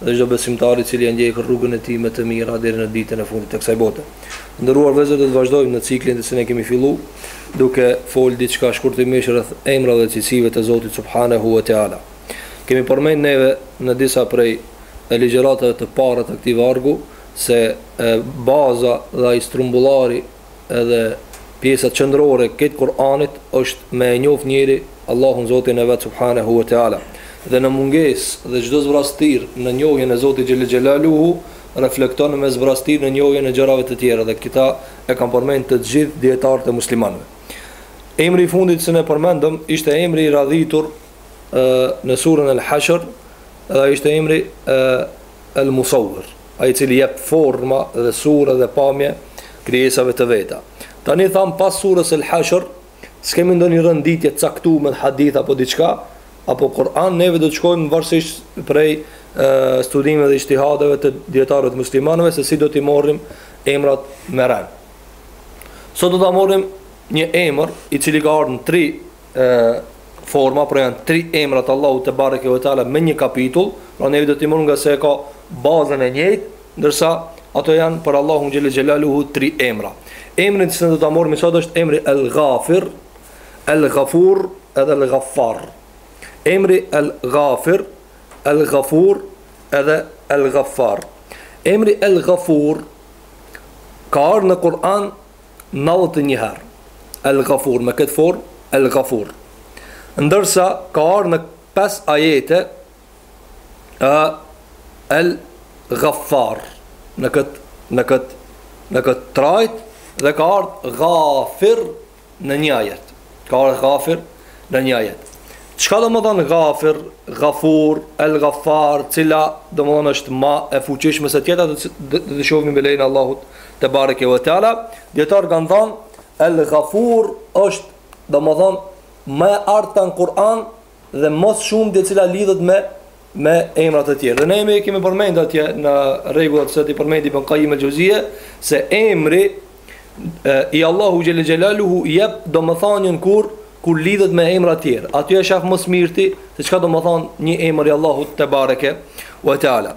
dhe çdo besimtar i cili e ndjek rrugën e tij me të mira deri në ditën e fundit të kësaj bote. Të nderuar vëllezër, do të vazhdojmë në ciklin të cilin e kemi fillu, duke fol diçka shkurtimisht rreth emrave dhe cilësive të Zotit subhanehu ve teala. Kemi përmend neve në disa prej ligjëratave të para të këtij vargu se e, baza dhe ai strumbullari edhe pjesa qendrore e Kur'anit është me e njoftë njeri Allahun Zotin e vet subhanehu ve teala dhe një mungesë dhe çdo zbrazëtirë në njohjen e Zotit xhel-le xhelaluhu reflekton me zbrazëtirë në njohjen e gjërave të tjera dhe këtë e kanë përmend të gjithë dijetarët e muslimanëve emri i fundit që ne përmendëm ishte emri i radhitur në surën El Hashr dhe ishte emri El Musawir Ai i cili jep forma dhe sure dhe pamje krijesave të veta. Tani tham pas surës El Hashr, s'kemi ndonjë renditje të caktuar me hadith apo diçka, apo Kur'an, neve do të shkojmë varësisht prej studimeve dhe ixhtihadeve të dijetarëve të muslimanëve se si do t'i marrim emrat me rend. Sot do ta marrim një emër i cili ka ardhur në tri e, forma, pra janë tri emra të Allahut tebareke ve teala me një kapitull, pra ne do t'i marrim ngase e ka bazën e njëjtë, ndërsa ato janë për Allahun xhel-le xhelaluhu tri emra. Emrin që do ta marrim sot është emri El Gafir, El Gafur edhe El Gafar. Emri El Gafir, El Gafur edhe El Gafar. Emri El Gafur ka ardh në Kur'an nëntëdhjetë e një herë El Gafur me këtë formë El Gafur. Ndërsa ka ardhur në pesë ajete ë El Ghaffar në këtë në këtë në këtë trajtë dhe ka ardhur Ghafir në një ajet. Ka ardh gafir në një ajet. Çka domethënë gafir, gafur, el gafar, cila domethënë është ma e fuqishme se tjetra do të, të shofim me lejen e Allahut tebareke ve teala. Dijetarët kanë thonë, el gafur është domethënë më e ardhura në Kur'an dhe më së shumti e cila lidhet me me emra të tjerë. Dhe ne emri e kemi përmend atje në rregullat që t'i përmendi Ibn Qayyim al-Jawziyya se emri e, i Allahut xhel-le xelaluhu i jep domethënien kur kur lidhet me emra të tjerë. Aty e sheh më së miri se çka domethënë një emër i Allahut tebareke ve teala.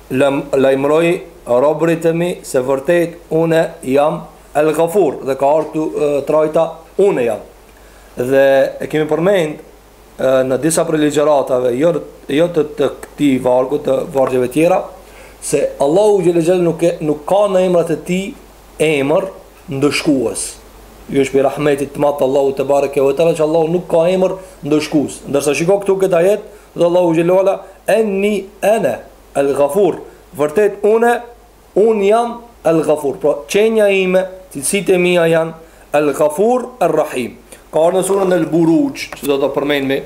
Lajmëroi robërit e mi se vërtet Unë jam El-Ghafur dhe ka ardhur te trajta Unë jam. Dhe e kemi përmend në disa prej ligjëratave jo jo të, të këtij vargu të vargjeve tjera se Allahu xhel-le xhel nuk e nuk ka në emrat e tij emër ndëshkues. Kjo është prej rahmetit të madh të Allahut tebareke ve teala që Allahu nuk ka emër ndëshkues. Ndërsa shiko këtu këtë ajet dhe Allahu xhel xhelaluhu enni ene el gafur. Vërtet une, unë jam el gafur. Pra qenja ime, cilësitë e mija janë el gafur el rahim. Ka ardh në suren el Buruxh, që do ta përmendim,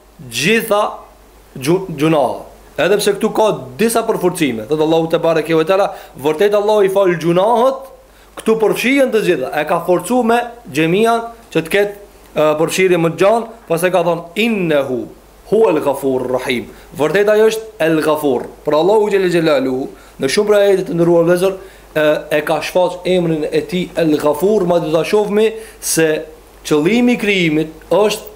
gjitha gjunahet. Edhe pse këtu ka disa përforcime, thotë Allahu tebareke ve teala, vërtet Allahu i fal gjunahet, këtu përfshihen të gjitha. E ka forcuar me xhemian që të ketë përfshirje më të gjan, pastaj ka thon innehu huve el gafur rahim. Vërtet ai është el gafur. Pra Allahu xhel xhelaluhu në shumë prej ajeteve të nderuar vëllezër e, e ka shfaq emrin e tij el gafur, madje do ta shohmi se qëllimi i krijimit është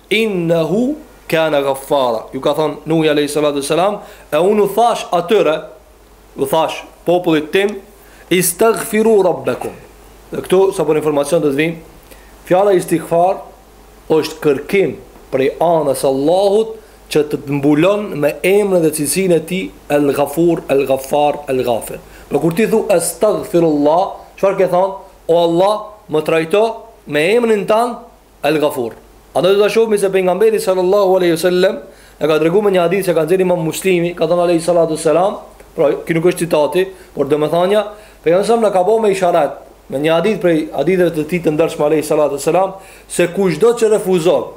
Innehu kane ghaffara. Kjo ka thënë Nuhi alayhi salatu selam, e unë u thash atyre, u thash popullit tim, istaghfiru rabbakum. Dhe këtu sa për informacion do të vim, fjala istighfar është kërkim prej anës së Allahut që të të mbulon me emrin dhe cilësinë e tij El Ghafur, El Ghaffar, El Ghafir. Pra kur ti thu astaghfirullah, çfarë ke thënë? O Allah, më trajto me emrin tand El Gafur. Andaj do ta shohim se pejgamberi sallallahu alaihi wasallam e ka treguar me një hadith që ka nxjerrë Imam Muslimi, ka thënë alaihi salatu selam, pra ky nuk është citati, por domethënia, pejgamberi sallallahu ka bënë me isharet, me një hadith prej haditheve të tij të ndershme alaihi salatu selam, se kushdo që refuzon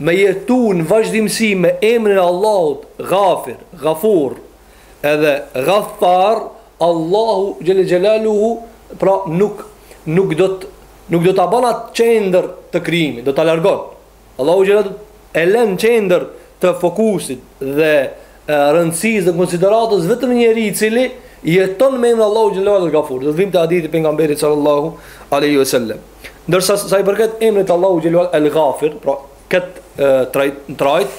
me jetu në vazhdimësi me emrin e Allahut, Ghafir, Ghafur, Edhe Ghaffar, Allahu xhel xhelaluhu, pra nuk nuk do të nuk do ta bën atë qendër të krijimit, do ta largon. Allahu xhel e lën qendër të fokusit dhe rëndësisë dhe konsideratës vetëm njeriun i cili jeton me emrin e Allahut xhel xhelaluhu El Ghafur. Do të vim te hadithi i pejgamberit sallallahu alaihi wasallam. Ndërsa sa i përket emrit të Allahut xhel xhelaluhu El Ghafir, pra këtë trajtë, trajt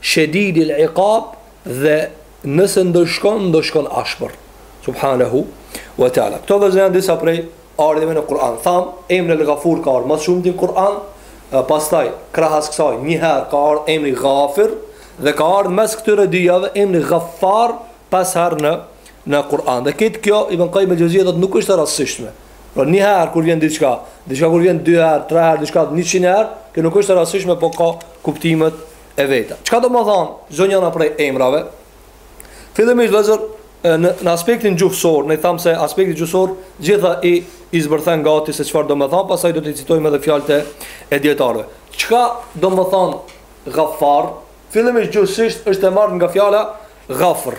shedidi l'ikab dhe nëse ndëshkon ndëshkon ashpër subhanahu wa taala këto vëllezër janë disa prej ardhjeve në Kur'an tham emri l'gafur ka ardhur më shumë në Kur'an pastaj krahas kësaj një herë ka ardhur emri ghafir dhe ka ardhur mes këtyre dyjave emri ghaffar pas herë në në Kur'an. Dhe këtu kjo Ibn Qayyim al-Jauziyja thotë nuk është e rastësishme. Pra një herë kur vjen diçka, diçka kur vjen dy herë, tre herë, diçka 100 herë, kjo nuk është e rastësishme, po ka kuptimet e veta. Çka do të thonë çdo njëra prej emrave? Fillimisht vëllezër në në aspektin gjuhësor, ne thamë se aspekti gjuhësor gjithë i i zbërthen gati se çfarë do të thonë, pastaj do të citojmë edhe fjalët e, e dietarëve. Çka do të thonë Ghaffar? Fillimisht gjuhësisht është e marrë nga fjala Ghafr.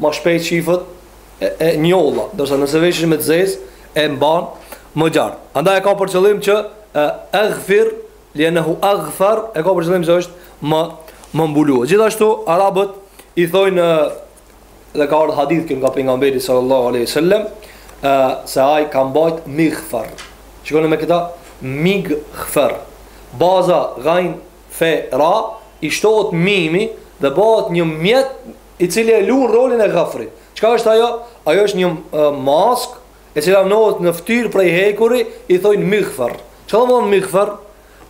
Më shpejt shihet e, e njolla, ndërsa nëse veshësh me të zezë e mban më gjatë. Andaj e ka për qëllim që aghfir li annahu aghfar e ka për qëllim se është me me mbulu. Gjithashtu arabët i thojnë dhe ka ardhur hadith që nga pejgamberi sallallahu alaihi wasallam se ai ka mbajt mighfar. Shikoni më këta mighfar. Baza ghajn fe ra i shtohet mimi dhe bëhet një mjet i cili e luan rolin e ghafrit. Çka është ajo? Ajo është një mask e cila vnohet në fytyrë prej hekuri, i thojnë mighfar. Çka do të thotë mighfar?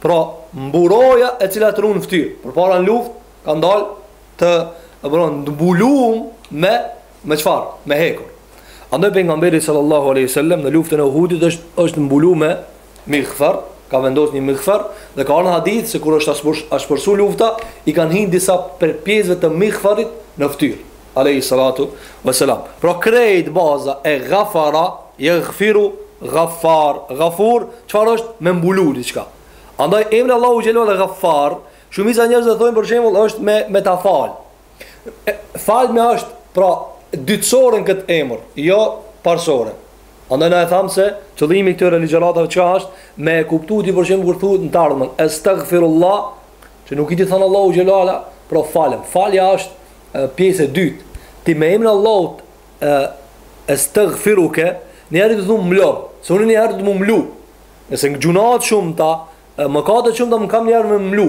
Pra, mburoja e cila t'run fytyrë. Përpara në luftë kanë dalë të mbulum me me çfarë? Me hekur. Andaj pejgamberi sallallahu alaihi wasallam në luftën e Uhudit është është mbulu me Mighfar, ka vendos një mighfar dhe ka ardhur hadith se kur është ashpërsu lufta, i kanë hi' disa prej pjesëve të mighfarit në fytyrë. Alayhi salatu wassalam. Pra krejt baza e ghafara, yaghfiru, ghaffar, ghafur, çfarë është me mbulu diçka. Andaj emri Allahut xhelle ve ala Ghaffar, shumica e njerëzve thojnë për shembull është me me ta fal. Falja është pra dytësore n'këtë emër, jo parësore. Andaj na e thamë se qëllimi i këtyre ligjëratave çka është me e kuptu ti për shembull kur thuhet në t'ardhmen astaghfirullah, që nuk je duke i thënë Allahu xhelala, pra falëm. Falja është pjesë e dytë. Ti me emrin Allahut astaghfiruke, ne ja do më mlo, se unë ne ja do më mlu. Nëse gjynat shumë ta, mëkatet shumë ta më kam njëherë më mlu.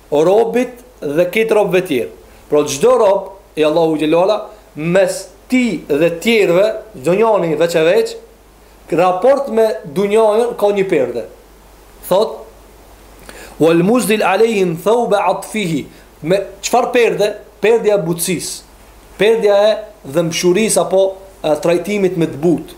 O robit dhe atë të robëve tjerë. Pra çdo rob i Allahut xhelala, mes tij dhe tjerëve, çdo njani veç e veç, n'raport me dunjajën ka një perde. Thot, Wal musdil alejhim thawba atfihi. Me çfarë perde? Perdja e butësisë. Perdja e dhëmshurisë apo e trajtimit me të butë.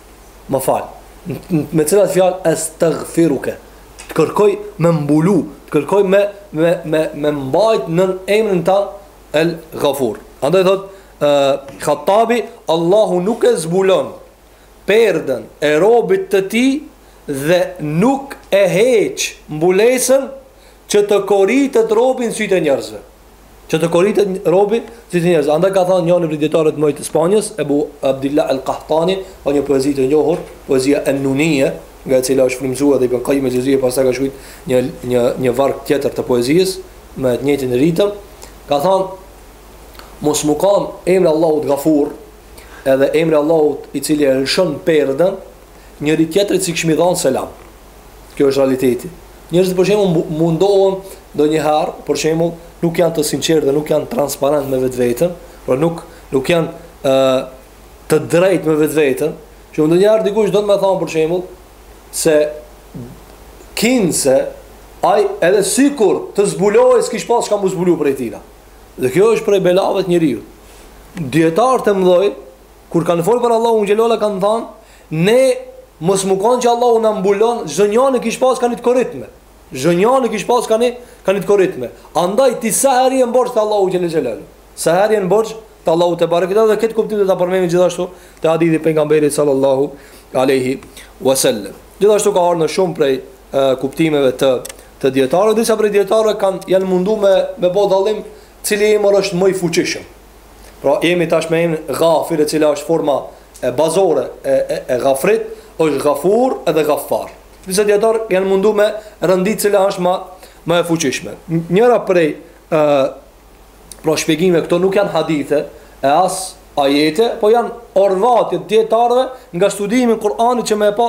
Më fal. Me cilat fjalë astaghfiruke? Të kërkoj me mbulu, të kërkoj me me me me mbajt nën emrin tand El Ghafur. Andaj thot Khattabi, Allahu nuk e zbulon perdën e robit të tij dhe nuk e heq mbulesën që të koritet robi n'sytë e njerëzve. Që të koritet robi n'sytë e njerëzve. Andaj ka thënë njëri prej dietarëve të mëdhenj të Spanjës, Ebu Abdillah al-Qahtani, ka një poezi të njohur, poezia An-Nuniyya, nga e cila është frymëzuar dhe Ibn Qayyim al-Jawziyya pastaj ka shkruajt një një një varg tjetër të poezisë me të njëjtin ritëm, ka thënë mos me kanë emri i Allahut Ghafur, edhe emri i Allahut i cili e lëshon perdën, Njëri tjetrit s'i kishmi dhënë selam. Ky është realiteti. Njerëzit për shembull mundohen ndonjëherë, për shembull, nuk janë të sinqertë dhe nuk janë transparent me vetveten, por nuk nuk janë ë të drejtë me vetveten, që ndonjëherë dikush do të me thonë për shembull se kinse ai edhe sikur të zbulohej s'kish pas çka me zbulu prej tina. Dhe kjo është prej belave të njeriu. Dietar të mëdhoj Kur kanë folë për Allahun xhelola kanë thanë, ne mos me konë që Allahun na mbulon, çdonjani kish pas kanë të koritme. Çdonjani kish pas kanë, kanë të koritme. Andaj ti sa herë je me borxh te Allahu xhel-le xhelal. Sa herë je me borxh te Allahu tebareke dhe këtë kuptim do ta përmendim gjithashtu te hadithi pejgamberit sallallahu aleyhi wasallam. Gjithashtu ka ardhur në shumë prej uh, kuptimeve të të dietarëve, disa prej dietarëve kanë janë mundu me me bë dallim Cili emër është më i fuqishëm? Pra jemi tash me emrin Ghafir, e cila është forma e bazore e e, e Ghafrit, është Ghafur edhe Ghaffar. Disa dietar janë munduar me rëndit cila është më me fuqishme. Njëra prej ë pra shpjegime këto nuk janë hadithe e as ajete, po janë orvatje dietarëve nga studimi i Kuranit që me e pa,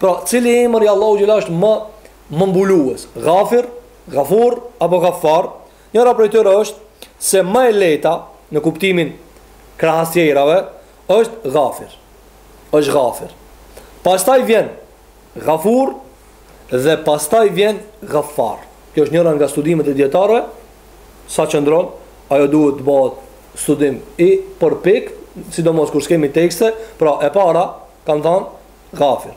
pra cili emër i Allahu xhela është më më mbulues, Ghafir, Ghafur apo Ghaffar? Njëra prej tyre është se më e lehta, në kuptimin krahas tjerave, është Ghafir. Është Ghafir. Pastaj vjen Ghafur dhe pastaj vjen Ghaffar. Kjo është njëra nga studimet e dietarëve, sa qëndron, ajo duhet të bëhet studim i përpiktë, sidomos kur s'kemi tekste, pra e para kanë thënë Ghafir.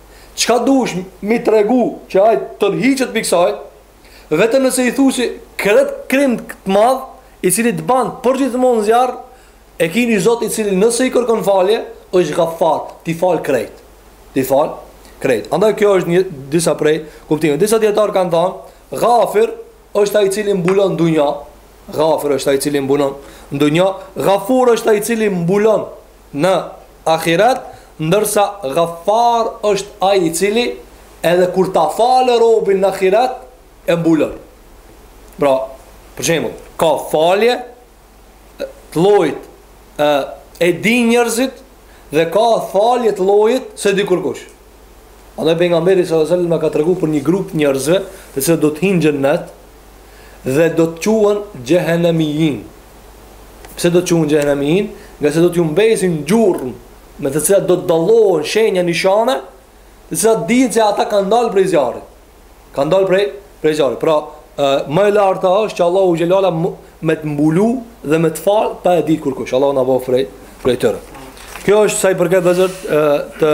Çka duhesh m'i tregu që ai tërhiqet prej kësaj? Vetëm nëse i thu se këtë krim të madh, i cili të ban përgjithmonë zjarr, e ki një Zot i cili nëse i kërkon falje, është Ghaffar, t'i fal krejt. T'i fal krejt. Andaj kjo është një disa prej kuptimeve. Disa dietar kanë thënë, Ghafir është ai i cili mbulon n'dunja. Ghafir është ai i cili mbulon n'dunja. Ghafur është ai i cili mbulon në Ahiret, ndërsa Ghaffar është Ai i Cili edhe kur ta falë robin në Ahiret e mbulon. Pra, për shembull, ka falje të llojit e, e di njerëzit dhe ka falje të llojit s'e di kurkush. Andaj pejgamberi sallallahu alajhi wasallam ka treguar për një grup njerëzve, të cilët do të hinë në xhennet, dhe do të quhen xhehenemiin. Pse do të quhen xhehenemiin? Nga se do t'u mbesin gjurmë me të cilat do të dallohen shenja nishane, të cilat dihen se ata kanë dalë prej zjarrit. Kanë dalë prej prej zjarrit. Pra, më e larta është që Allahu xhelala me të mbulu dhe me të fal pa e ditë kurkush. Allahu na bëftë prej prej tyre. Kjo është sa i përket vëzhgë të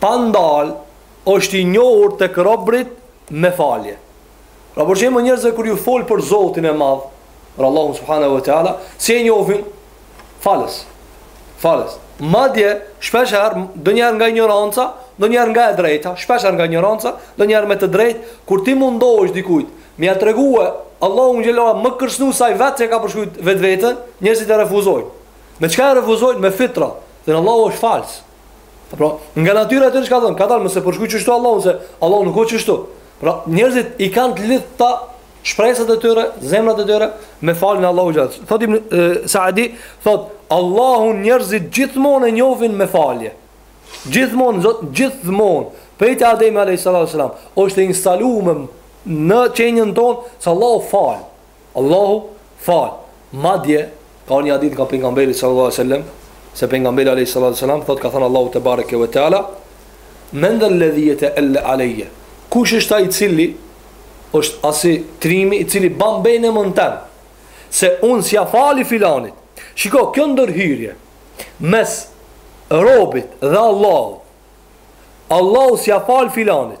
pa ndal është i njohur tek robërit me falje. Pra për shembull njerëzve kur ju fol për Zotin e madh, për Allahun Subhanehu ve Teala, si e njohin? Falës. Falës. Madje, shpesh herë, ndonjëherë nga injoranca, ndonjëherë nga e drejta, shpesh herë nga injoranca, ndonjëherë me të drejtë, kur ti mundohesh dikujt me ia tregu Allahun xhele ve ala me kërcnu si ai vetë që ka përshkru vetveten, njerëzit e refuzojnë. Me çka e refuzojnë me fitra, se Allahu është falës. Pra, nga natyra e tyre çka thon, kadalë mos e përshkruj qështu Allahun se Allahu nuk a qështu. Pra, njerëzit i kanë të lidhta shpresat e tyre, zemrat e tyre me faljen e Allahut xhat. Thot Imam Saadi, thot Allahun njerëzit gjithmonë e njohin me falje. Gjithmonë Zot gjithmonë prej te Ademi alayhis salam është e instaluar në qenien tonë se Allahu fal. Allahu fal. Madje ka një hadith nga pejgamberi sallallahu alaihi wasallam se pejgamberi alaihi sallallahu alaihi wasallam thotë ka thënë Allahu tebareke ve teala men dhel-ledhi jeteella alejje kush është ai cili është asi trimi i cili ban benë n'emën tem se unë s'ja fali filanit shiko kjo ndërhyrje mes robit dhe Allahut Allahu s'ja fali filanit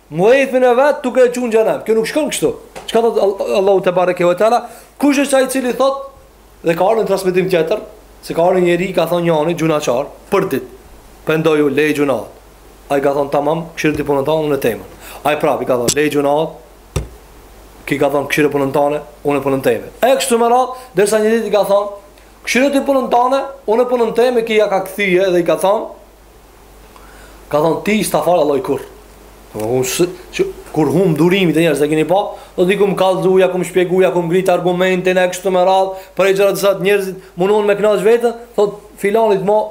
Me qefin e vet duke e çuar në xhehenem. Kjo nuk shkon kështu. Çka thot Allahu tebareke ve teala? Kush është ai i cili thot dhe ka ardhur në transmetim tjetër se ka ardhur një njeri i ka thonë njërit gjynahqar për ditë. Pendohu leji gjynahet. Ai ka thonë tamam, kqyr ti punën tane unë temen. Ai prap i ka thonë leji gjynahet. Ky ka thonë kqyr punën tane, unë punën teme. E kështu me radh, derisa një ditë i ka thonë kqyr ti punën tane, unë punën teme, ky ja ka kthy dhe i ka thonë Ka thonë, ti s'ta falë Allahi kurrë. Kur humb durimi te njerëzit, e kini pa, do t'i ku me kallëzuja, ku me shpjeguja, ku me ngrit argumentin e kështu me radhë, për e gjërat sëtë njerëzit, mundon me knaq veten, thot, filanit ma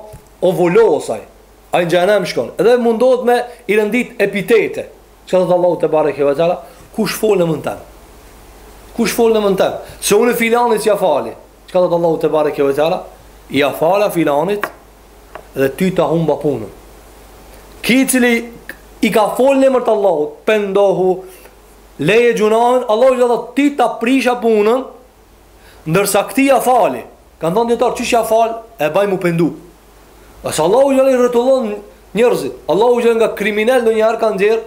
u vulos ai, ai në xhehenem shkon, edhe mundohet me i rendit epitete, çka thot Allahu tebareke ve teala, kush fol n'emën tem? Kush fol n'emën tem? Se unë filanit s'ja fali, Çka thotë Allahu tebareke ve teala? Ja fala filanit dhe ty ta humba punën. Ky i cili i ka folë në emër të Allahut, pendohu, leje gjynahun, Allahu i thotë ty ta prisha punën, ndërsa këtij ja fali. Kanë thënë dijetarët, qysh ja fal, e ban m'u pendu. Se Allahu i rrotullon njerëzit. Allahu i nga kriminel në një arë kanë dhirë,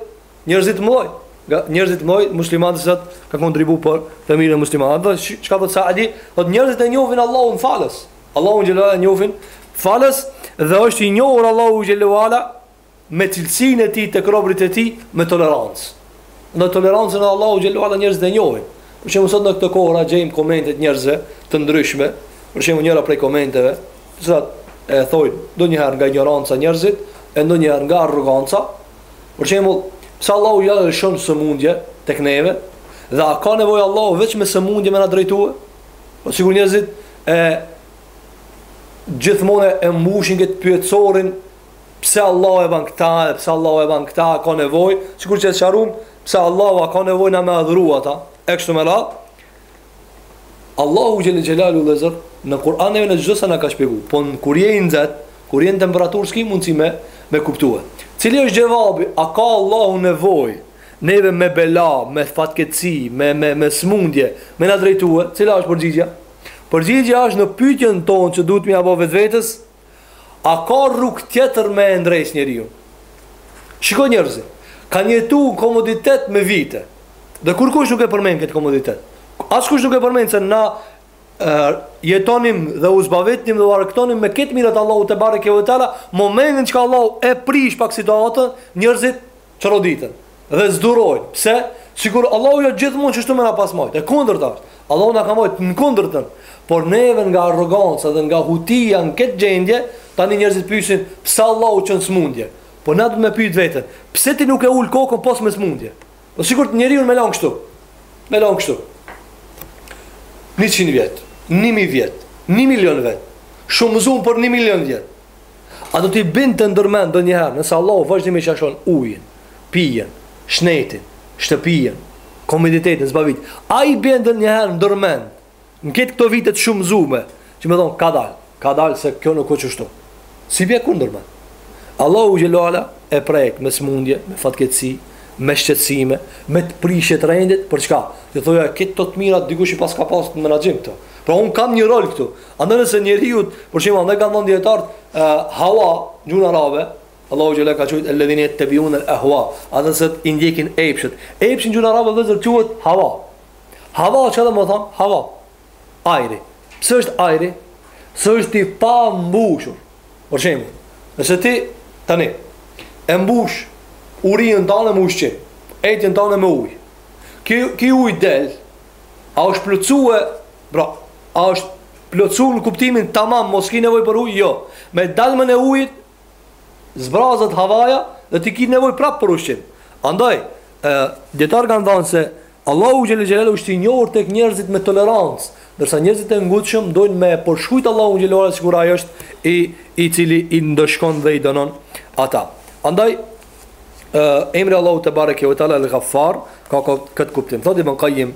Njerëzit mloj, nga njerëzit mloj muslimanë që kanë kontribuar për fëmijën e muslimanëve. Do çka thotë Saadi, thotë njerëzit e njohin Allahun falës. Allahun xhelle ve ala e njohin falës dhe është i njohur Allahu xhelle ve ala me cilësinë e tij tek robërit e tij me tolerancë. Në tolerancën e Allahut xhelle ve ala njerëzit e njohin. Për shembull sot në këtë kohë na gjejmë komente të njerëzve të ndryshme, për shembull njëra prej komenteve, zot e thonë ndonjëherë nga ignoranca njerëzit, e ndonjëherë nga arroganca, Për shembull, pse Allahu i lëshon sëmundje tek neve dhe a ka nevojë Allahu veç me sëmundje me na drejtue? Po sikur njerëzit e gjithmonë e mbushin këtë pyetësorin pse Allahu e ban këta, pse Allahu e ban këta, a ka nevojë? Sikur që e sqaruam, pse Allahu a ka nevojë na me adhuru ata? E kështu me radhë, Allahu xhel-le xhelaluhu le që në Kur'an e në çdo send na ka shpjeguar. Po kur je i nxehtë, kur je në temperaturë, s'ke mundësi me me kuptue. Cili është xhevabi? A ka Allahu nevojë neve me bela, me fatkeqësi, me me me smundje, me na drejtue? Cila është përgjigja? Përgjigja është në pyetjen tonë që duhet me ia ba vetvetes, A ka rrugë tjetër me e ndreq njeriun? Shiko njerëzit, kanë jetu në komoditet me vite. Dhe kurkush nuk e përmend këtë komoditet. Askush nuk e përmend se na e, jetonim dhe u zbavitnim dhe u argëtonim me këto mirat Allahut tebareke ve teala, momentin që ka Allahu e prish pak situatën, njerëzit Tronditen dhe s'durojnë. Pse? Sikur Allahu o gjithmonë qështu më na pas majt. E kundërta është. Allahu na ka majt në kundërtën. Por neve nga arroganca dhe nga hutia në këtë gjendje, tani njerëzit pyesin pse Allahu çon smundje. Po na duhet me pyet veten, pse ti nuk e ul kokën pos me smundje? Po sikur njeriun me lan kështu. Me lan kështu. 100 vjet, 1000 vjet, 1 milion vjet. Ç'ta zëmë për 1 milion vjet. A do t'i binte ndër mend ndonjëherë, nëse Allahu vazhdimisht ia çon ujin, pijen, shnetin, shtëpinë, komoditetin, zbavitjen, a i binte njëherë ndër mend, në ketë këto vitet ç'ta zëmë, që me thanë, kadal, kadal se kjo nuk o qështu. S'i bje kurrë ndër mend. Allahu xhelle ve ala e prek me smundje, me fatkeqësi, me shqetësime, me prishje të rendit, për çka? Të thojë, këto të të mirat, dikush i pas ka pas të menaxhim këto. Pra unë kam një rol këtu, Andaj nëse njeriu, për shembull, andaj kanë thënë dijetarët, hawa, n'gjuhën arabe, Allahu xhelle ka thënë alladhina yattabi'un al-ahwa, ata që i ndjekin epshet. Epshi n'gjuhën arabe vetë quhet hawa. Hawa çfarë do të thotë? Hawa. Ajri. Pse është ajri? Se është i pambushur. Për shembull, nëse ti tani e mbush urinë tande me ushqim, etjen tande me ujë. Ky ky ujë del, a është plotësua Pra, a është plotësuar në kuptimin tamam mos ki nevojë për ujë? Jo. Me daljen e ujit zbrazët havaja dhe ti ki nevojë prap për ushqim. Andaj, ë dijetarët kanë thënë se Allahu xhele xhelaluhu është i njohur tek njerëzit me tolerancë, ndërsa njerëzit e ngutshëm dojnë me përshkrujt Allahun xhele xhelaluhu sikur ai është i i cili i ndëshkon dhe i dënon ata. Andaj, ë emri Allahu tebareke ve teala el-Ghaffar ka këtë kuptim. Thotë Ibn Qayyim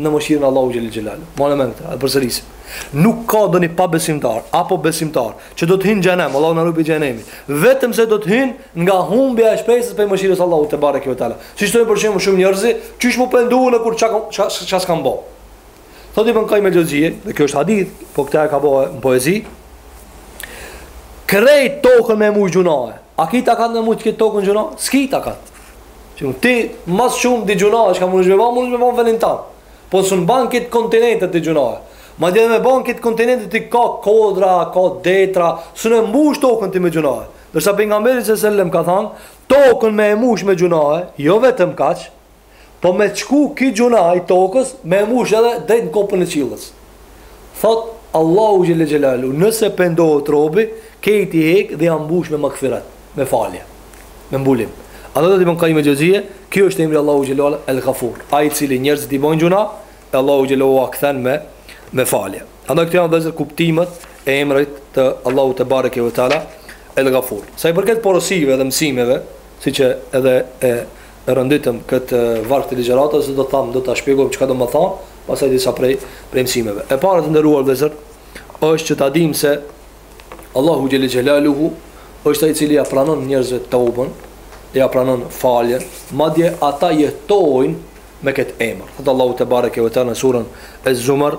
në mëshirën e Allahut xhele xhelaluhu. Mbaj në mend këtë, e përsëris. Nuk ka ndonjë pabesimtar apo besimtar që do të hyjë në xhehenem, Allahu na ruajt prej xhehenemit, vetëm se do të hyjë nga humbja e shpresës për mëshirën e Allahut tebareke ve teala. Siç thonë për shembull shumë njerëz, qysh m'u pendu unë kur çka çka çka s'kam bo. Thotë Ibn Qayyim el-Xhevzije, dhe kjo është hadith, po këtë e ka bo në poezi. Krejt tokën me mush gjunahe. A ki takat me mush ti këtë tokën gjunahe? S'ki takat. Që ti ma s'shumti gjunahe, është ke me mujsh me ba, mujsh me ba në vendin tand. Po s'un e ban krejt kontinentet ti gjunahe. Madje me ba krejt kontinentet ti ka kodra, ka detra, s'un e mbush tokën ti me gjunahe. Ndërsa pejgamberi alejhi selam ka thanë, tokën me e mush me gjunahe, jo vetëm kaq, Po me shku ky gjunah i tokës me e mush edhe deri në kupën e qiellës. Thot Allahu xhele xhelaluhu, nëse pendohet robi, krejt i hek dhe ja mbush me magfiret, me falje, me mbulim. Andaj thotë Ibn Qayyim el-Xhevzije, kjo është emri i Allahut xhelaluhu El Gafur, ai i cili njerëzit i bëjnë gjunahe, e Allahu xhelaluhu ua kthen me, me falje. Andaj këto janë vëllezër kuptimet e emrit të Allahut tebareke ve teala El Gafur. Sa i përket porosive dhe mësimeve, siç edhe e, E renditëm këtë varg të ligjëratës siç thamë, do ta shpjegojmë çka do me thanë, pastaj disa prej prej mësimeve. E para të nderuar vëllezër, është që ta dimë se Allahu xhele xhelaluhu është ai i cili ja pranon njerëzve teubën, ja pranon faljen, madje ata jetojnë me këtë emër. Thot Allahu tebareke ve teala në surën Ez-Zumar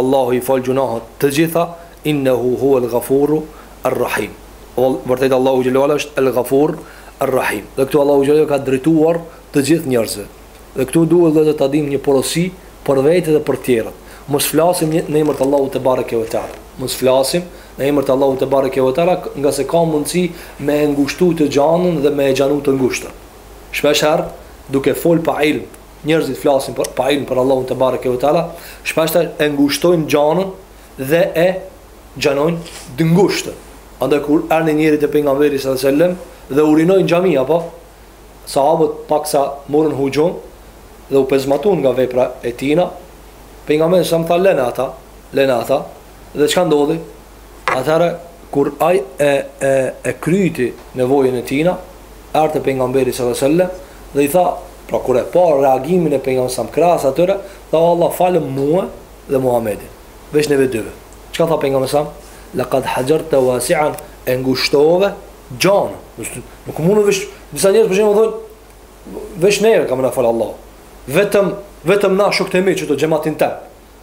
Allahu i fal gjunahët të gjitha innehu huwel ghafuru er rahim vërtet Allahu xhele ve ala është el ghafur er rahim dhe këtu Allahu xhelaluhu u ka drejtuar të gjithë njerëzve dhe këtu duhet vëllezër ta dimë një porosi për vete dhe për të tjerët mos flasim në, në emër të Allahut tebareke ve teala mos flasim në emër të Allahut tebareke ve teala ngase ka mundësi me e ngushtu të gjanën dhe me e gjanu të ngushtën shpesh herë duke fol pa ilm Njerëzit flasin për pa ilm për Allahun tebareke ve teala, shpeshherë e ngushtojnë të gjanën dhe e gjanojnë të ngushtën. Andaj kur erdhi njëri te pejgamberi sallallahu alajhi wasallam dhe urinoi në xhami apo sahabët paksa morën hujum dhe u pezmatuan nga vepra e tina, pejgamberi selam tha lene ata, lene ata dhe çka ndodhi? Atëherë kur ai e e e kryti nevojën e tina, erdhi te pejgamberi sallallahu alejhi dhe sellem dhe i tha, pra kur e pa reagimin e pejgamberit sa krahas atyre, tha o Allah falë mua dhe Muhamedit, veç neve dyve. Çka tha pejgamberi sa? Laqad hajarta wasi'an e ngushtove gjon. Nuk mundet veç disa njerëz për shembull thonë veç neve ka me na fal Allah. Vetëm vetëm na shokët e mi që të xhematin tem.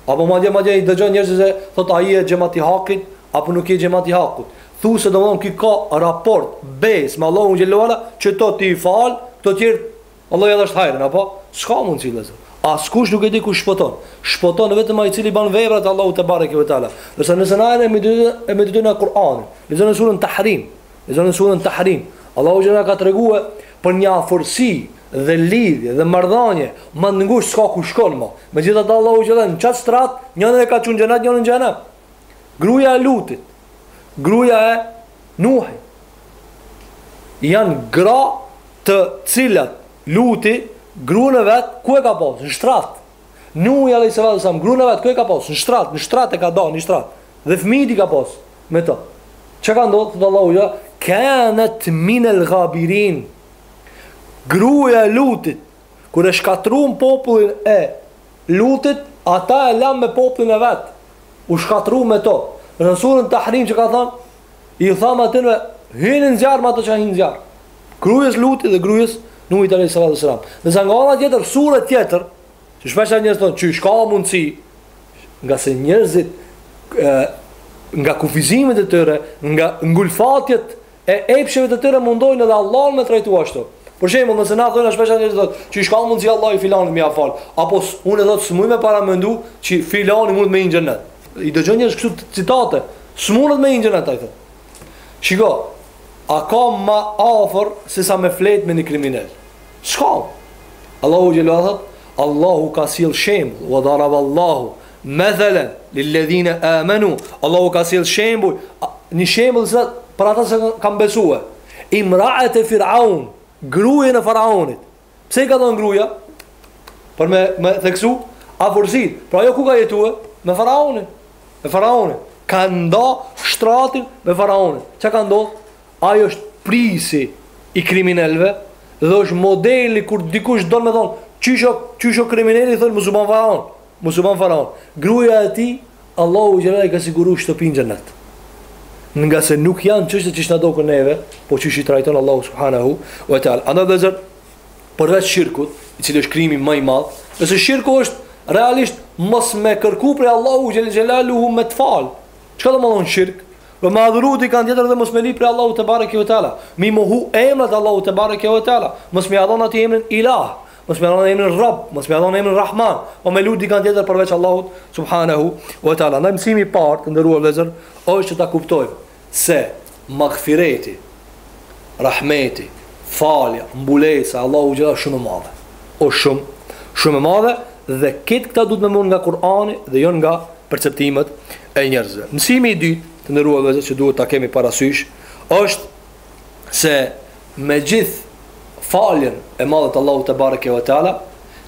Apo madje madje i dëgjon njerëzit se thotë ai je xhemat i hakit apo nuk je xhemat i hakit. Thu se domthon ky ka raport besë me Allahun xhelalu që këta t'i fal, këta t'i Allah ia dhashtë hajrin apo s'ka mundësi vëlla. Askush nuk e di kush shpëton. Shpëton vetëm ai i cili bën veprat e Allahut tebareke ve teala. Do të thotë nëse na ne meditojmë meditojmë Kur'anin, lexojmë surën Tahrim, lexojmë surën Tahrim. Allahu xhelalu ka treguar për një afërsi dhe lidhje dhe marrëdhënie më të ngushtë s'ka ku shkon më. Megjithatë Allahu që dhan çat shtrat, njërin e ka çu në xhenet, njërin në xhehenem. Gruaja e Lutit, gruaja e Nuhit. Janë gra të cilat Luti gruan e vet ku e ka pas? Në shtrat. Nuhi alayhis salam gruan e vet ku e ka pas? Në shtrat, në shtrat e ka nda, në shtrat. Dhe fëmijët i ka pas me të. Çka ka ndodhur? Allahu ja kanat min al-ghabirin. Gruaja e Lutit, kur e shkatërruan popullin e Lutit, ata e lanë me popullin e vet. U shkatërruan me to. Dhe në surën Tahrim që ka thënë, i thamë atyre, hyni në zjarr me ato që hynë në zjarr. Gruas së Lutit dhe gruas së Nuhit alayhis salam. Ndërsa nga ana tjetër, sure tjetër, që shpesh njerëzit thonë, "Qysh ka mundësi?" Ngase njerëzit nga kufizimet e tyre, nga ngulfatjet e e epsheve të tyre mundojnë edhe Allahun me trajtu ashtu. Për shembull, nëse na thonë shpesh njerëzit thotë, "Qysh ka mundësi Allahi filanit me ia fal?" Apo unë thotë, "S'muj me paramendu që filani mund me hi n'xhenet." I dëgjon njerëz këto citate, "S'mundet me hi n'xhenet ai thotë." Shiko, a ka më afër se sa me flet me një kriminal? S'ka. Allahu xhelalu thotë, "Allahu ka sjellë shembull, wa darab Allahu Methelen, lilledhine amenu, Allahu ka sjellë shembull, një shembull se për ata që kanë besuar. Imra'ate Firaun, gruaja e Faraonit. Pse i ka thënë gruaja? Për me me theksu afërsinë. Pra ajo ku ka jetuar? Me Faraonin. Me Faraonin. Ka nda shtratin me Faraonin. Çka ka ndodhur? Ai është prijësi i kriminelëve dhe është modeli kur dikush do me thënë qysh o qysh o krimineli thonë mos u bën Faraon. Musliman faraon. Gruaja e tij, Allahu xhelalu ia ka siguru shtëpinë xhennet. Nga se nuk janë çështje qysh na doken neve, po qysh i trajton Allahu subhanahu wa ta'ala. Andaj vëllezër, përveç shirkut, i cili është krimi më i madh, nëse shirku është realisht mos me kërku prej Allahut xhelalu me të falë. Çka do me thonë shirk? Dhe me adhuru dikan tjetër dhe mos me lyp prej Allahut tebareke ve teala. M'i mohu emrat Allahut tebareke ve teala. Mos me ia dhon atij emrin ilah. Mos me ia dhon atij emrin Rabb, mos me ia dhon atij emrin Rahman, o me lut dikant tjetër përveç Allahut subhanahu wa taala. Ndaj mësimi i parë të nderuar vëllezër është ta kuptojmë se magfireti, rahmeti, falja, mbulesa e Allahut gjitha shumë e madhe. Osht shumë, shumë e madhe dhe këtë këta duhet me marrë nga Kur'ani dhe jo nga perceptimet e njerëzve. Mësimi i dytë të nderuar vëllezër që duhet ta kemi parasysh është se me gjithë faljen e madhe të Allahut tebareke ve teala,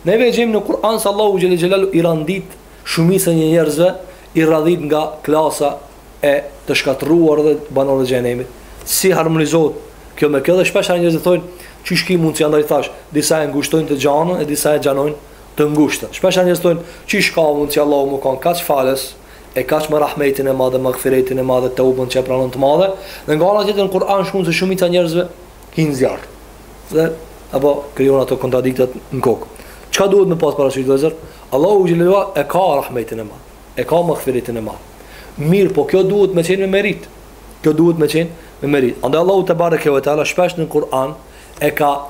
ne e gjejmë në Kur'an se Allahu xhel-le xhelaluhu i randit shumicën e njerëzve, i radhit nga klasa e të shkatërruarve dhe banorët e xhehenemit. Si harmonizohet kjo me kjo dhe shpeshherë njerëzit thonë qysh ki mundsi andaj thash, disa e ngushtojnë të gjanën e disa e zgjanojnë të ngushtën. Shpeshherë njerëzit thonë qysh ka mundsi Allahu me kon kaq falës e kaq me rahmetin e madh me magfiretin e madh e teubën që e pranon të madhe dhe nga ana tjetër në Kur'an shohim se shumica e njerëzve hin zjarr dhe apo krijon ato kontradikta në kokë çka duhet me pas parasysh vëllezër Allahu xhelalu e ka rahmetin e madh e ka magfiretin e madh Mirëpo kjo duhet me qenë me merit. Kjo duhet me qenë me merit. Andaj Allahu tebareke ve teala, shpesh në Kur'an, e ka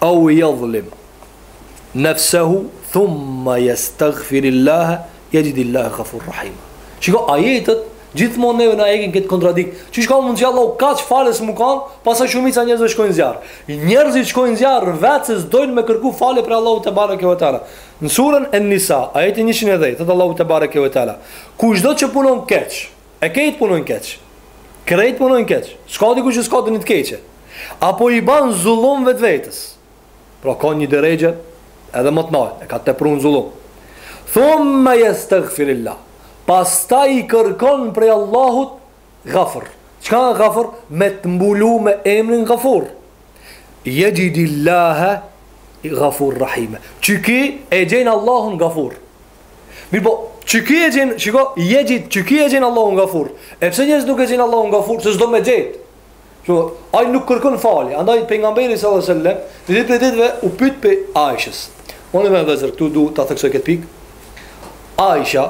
Au yadhlim nafsuhu thumma yastaghfirillaha yajidillaha ghafuran rahima. Shiko ajetet gjithmonë neve na hekin këtë kontradikt. Qysh ka mundsi Allahu kaq falës me kanë, pastaj shumica e njerëzve shkojnë zjarr. Njerëzit shkojnë zjarr vetëm se s'dojnë me kërku falje prej Allahut tebareke ve teala. Në surën En-Nisa, ajeti 110, thotë Allahu tebareke ve teala, kushdo që punon keq, E krejt punojnë keq. Krejt punojnë keq. S'ka dikush që s'ka ndonjë të keqe. Apo i ban zullum vetvetes. Pra ka një derexhe edhe më të nalë. E ka tepru në zullum. Thumme jestegfirillah. Pastaj kërkon prej Allahut gafr. Çka o gafr? Me të mbulu me emrin gafur. Jexhidillahe gafur rahima. Qiky e gjen Allahun gafur. Mirëpo, qiky e gjen, shiko, jexhid, qiky e gjen Allahun gafur. E pse njerëz nuk e gjejnë Allahun gafur, se s'do me gjetë. Që, ai nuk kërkon falje. Andaj, pejgamberi sallallahu alejhi ve sellem, një ditë prej ditëve, u pyt prej Ajshes. Unë, e vëllezër, këtu du ta theksoj këtë pikë. Ajsha,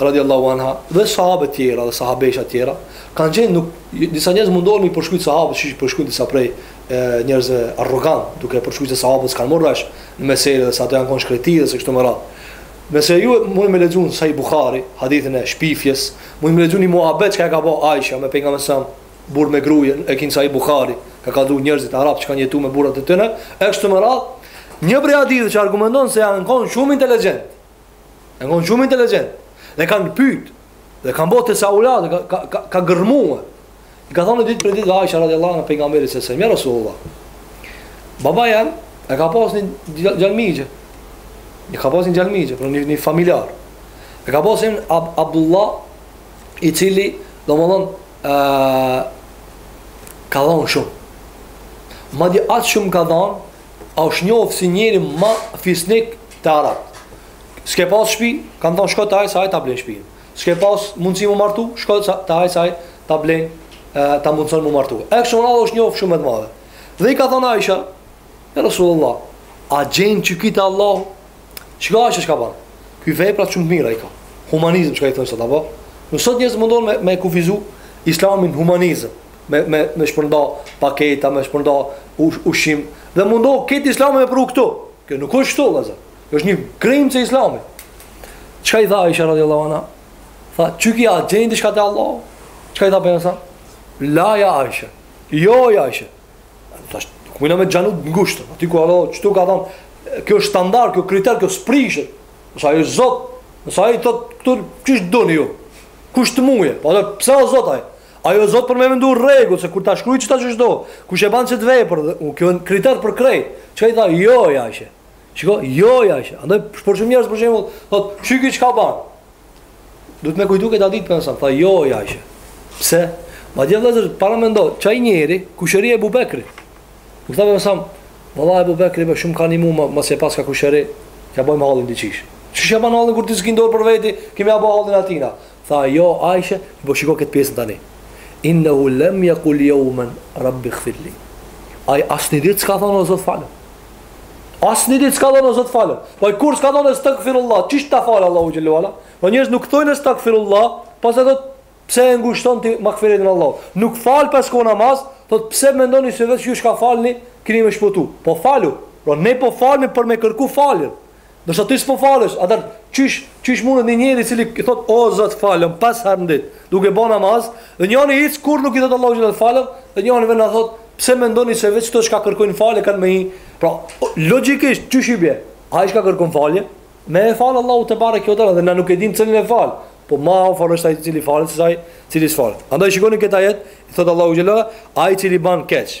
radiallahu anha, dhe sahabe tjerë, dhe sahabesha tjera, kanë qenë, nuk, disa njerëz mundohen m'i përshkrujtë sahabët, qysh i përshkrujnë disa prej njerëzve arrogant, duke përshkru se sahabët s'kanë marrë vesh në meselë dhe se ata janë kon n'shkretirë e kështu me radhë. Nëse ju mund të lexoni Sahih Buhari, hadithin e shpifjes, mund të lexoni muhabet që ka bë Aisha me pejgamberin si burr me grua, e kini Sahih Buhari, ka ka dhe njerëzit arab që kanë jetuar me burrat e tyre, e kështu me radhë. Një prej haditheve që argumenton se janë kon shumë inteligjent. Janë kon shumë inteligjent dhe kanë pyet Dhe kanë bërë tesaula, ka ka ka, ka gërmuar. I ka thonë një ditë prej dite Aisha radhiyallahu anha pejgamberit alejhi selam ja Rasulullah. Baba jem e ka pas një gjalmigje. E ka pas një gjalmigje, pra një, një familjar. E ka pas një Ab Abdullah i cili domethënë uh, ka dhënë shumë. Madje aq shumë ka dhënë, sa është njofë si njeri ma fisnik te arabët. S'ke pas shpi, kanë thonë shko te ai se ai ta blen shpinë. S'ke pas mundësi mu martu, shko te ai se ai ta blen, ta mundëson mu martu. E kështu me radhë, është njoft shumë me të madhe. Dhe i ka thonë Aisha, ja Rasulullah, a gjen diçka ky te Allahu, çka Aisha çka bon? Ky vepra shumë të mira i ka. Humanizm çka i thonë sot, apo? Edhe sot njerëz mundohen me, me kufizu islamin humanizm, me, me, me shpërnda paketa, me shpërnda ushqim, dhe mundohen këtë islamin me pru këtu. Kjo nuk është kështu vllazër. Është një krim ndaj islamit. Çka i tha Aisha radiallahu anha? Tha, që ky a gjen diçka te Allahu? Çka i tha pejgamberi? La ja Aisha. Jo, ja Aisha. Tha, nuk mujna me xhanu të ngushtë. Aty ku Allahu, qashtu ka thonë, kjo është standard, kjo kriter, kjo s'prishet. Nëse ai Zot, nëse ai thot, këtu, qysh doni ju? Kush t'mujë? Pa po atëherë, pse o Zot ai? Ai o Zot për me vendos rregull, se kur ta shkruj qeta çdo, kush e ban qet vepër, për dhe, kjo o kriter për krejt, çka i tha, jo, ja Aishe, Shiko, jo ja Aishe. Andaj, për shumë njerëz, për shumë, thot, shiko çka ka ban. Duhet me kujtu këtë hadith pejgamberit. Tha, jo ja Aishe. Pse? Madje vllezër, paramendoj, qaj njeri, kushëri Ebu Bekri. Nuk tha pejgamberi, vallahi Ebu Bekri, për shumë ka ndihmu, masi pas ka kushëri, ia bojmë hallin qysh. Qysh ia ban hallin, kur ti s'ki n'dorë për veti, ke me ia bo hallin atina. Tha jo, Ajshe, mirëpo shiko këtë pjesën tani, Innehu lem jekul jeumen Rabbi gfir li. Ai asnjë ditë s'ka thënë o Zot falem. Asnjë ditë s'ka thënë o Zot falem. Po ai kur s'ka thënë estagfirullah, qysh ta fal Allahu xhelalu ala? Po njerëz nuk thonë estagfirullah, pastaj thotë pse e ngushton ti magfiretin e Allahut. Nuk fal pes kohë namaz, thotë pse mendoni se vetë ju çka falni, keni me shpëtu. Po falu. Pra ne po falmi për me kërku faljen. Nëse ti s'po falësh, atëherë qysh, qysh mund një njeri i cili i thot o Zot falëm pes herë në ditë, duke bën namaz, dhe njëri hiç kurrë nuk i thot Allahu xhelalu falëm, dhe njëri vjen na thot pse mendoni se vetë qato çka kërkojnë falje kanë me hi. Pra, logjikisht qysh i bie? Ai çka kërkon falje, me e fal Allahu tebareke dhe na nuk e dim cilin e fal. Po ma afër është ai i cili falet se ai i cili s'falet. Andaj shikoni këtë ajet, i thot Allahu xhelalu, ai i cili bën keq,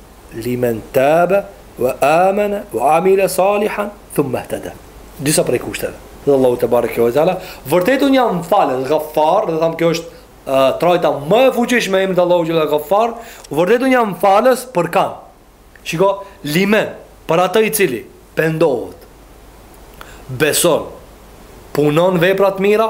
Limen tabe, wa amene, wa amile salihan, thumme htede. Disa prej kushteve. Thotë Allahu tebareke ve teala. Vërtet unë jam falës, Ghaffar, dhe thamë kjo është uh, trajta më e fuqishme e emrit Allahut xhela Ghaffar. Vërtet unë jam falës për kan. Shiko, limen, për atë i cili, pendohet, beson, punon vepra t'mira,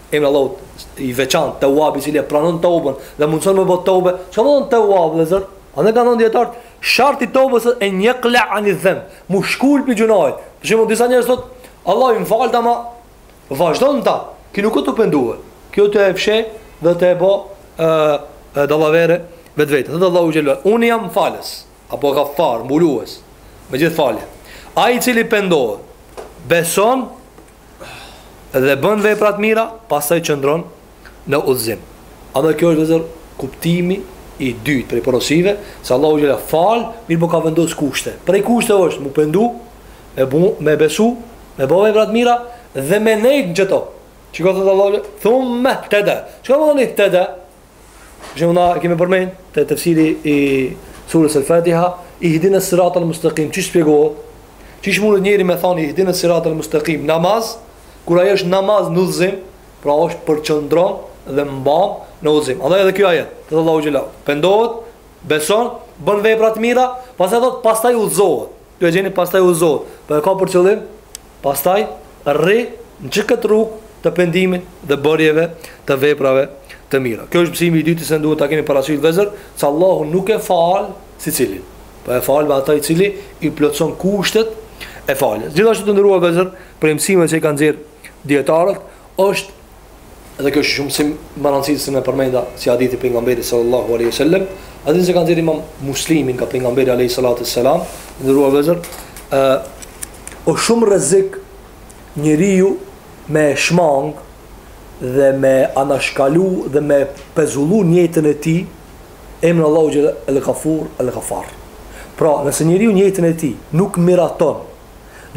Emri i Allahut i veçantë Tawwab i cili e pranon teuben dhe mundëson me bo teube, çka me thënë Tawwab vëllazër? Andaj kanë thënë dijetarët, sharti i teubes është el ikla ani dhenb, m'u shkul pi gjynahi. Për shembull disa njerëz thotë, Allahi m'faltë ama vazhdon n'ta. Ky nuk është penduar. Kjo ta fsheh dhe ta bë ë dallavere vetvete. Thotë Allahu xhela, unë jam falës apo ghaffar, mbulues me gjithë falje. Ai i cili pendohet, beson dhe bën vepra të mira, pastaj qëndron në udhëzim. Pra kjo është vëzër kuptimi i dytë prej porosive, se Allahu xhela fal, mirëpo ka vendos kushte. Prej kushteve është m'u pendu, me bu, me besu, me bo vepra të mira dhe me nejt në qëto. Çka thotë Allahu? Thumme htede. Çka do të thotë htede? Siç e kemi përmend te tefsiri i surës Al-Fatiha, ihdinas siratal mustaqim, qysh shpjegohet? Qysh mundet njeri me thanë ihdinas siratal mustaqim n'namaz, kur ai është n'namaz në udhëzim, pra është përqendrom dhe mbam në udhëzim. Andaj edhe ky ajet, te Allahu xhela, pendohet, beson, bën vepra të mira, pastaj thotë pastaj udhëzohet. Do e gjeni pastaj udhzohet, po e ka për qëllim pastaj rri në qëkët rrugë të pendimit dhe bërjeve të veprave të mira. Ky është mësimi i dytë se duhet ta kemi parasysh vëzër, se Allahu nuk e fal secilin, po e fal vetëm atë i cili i plotëson kushtet e faljes. Gjithashtu të nderuar vëzër, prej mësimeve që i kanë nxjerr dijetarët është Edhe kjo është shumë, shumë e rëndësishme se e përmenda hadithin e pejgamberit sallallahu alaihi wasallam, hadith që ka nxjerrë Imam Muslimi nga pejgamberi alaihi salatu wasalam, nderuar vëzër, ë o shumë rrezik njeriu me shmang dhe me anashkalu dhe me pezullu n'jetën e tij emrin e Allahut xhela El Gafur El Gafar pra nëse njeriu n'jetën e tij nuk miraton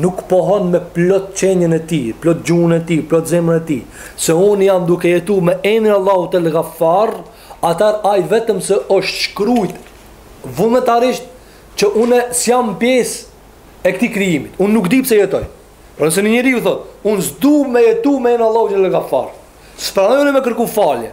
nuk pohon me plot qenien e tij, plot gjuhën e tij, plot zemrën e tij, se unë jam duke jetu me emrin e Allahut El Ghaffar, atëherë ai vetëm se është shkru vullnetarisht që unë s'jam pjesë e këtij krijimit. Unë nuk di pse jetoj. Por nëse një njeriu thotë, unë s'du me jetu me emrin e Allahut El Ghaffar, s'pranoj unë me kërku falje,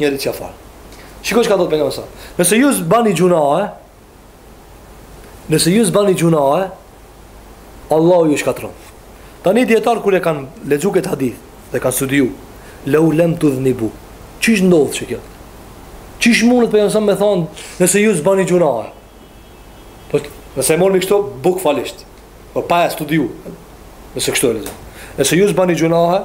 njëri që fal. Shikoj çka thotë pejgamberi sa. Nëse ju s'bani gjunahe, nëse ju s'bani gjunahe, Allahu ju shkatron. Tani dietar kur e kanë lexu këtë hadith dhe kanë studiu, lau lem tudhnibu. Qysh ndodh çka kjo? Qysh mundet pejgamberi sa me thon, nëse ju s'bani gjunahe. Po nëse e marrmi kështu bukfalisht. Po pa e studiu. Nëse kështu e lexoj. Nëse ju s'bani gjunahe,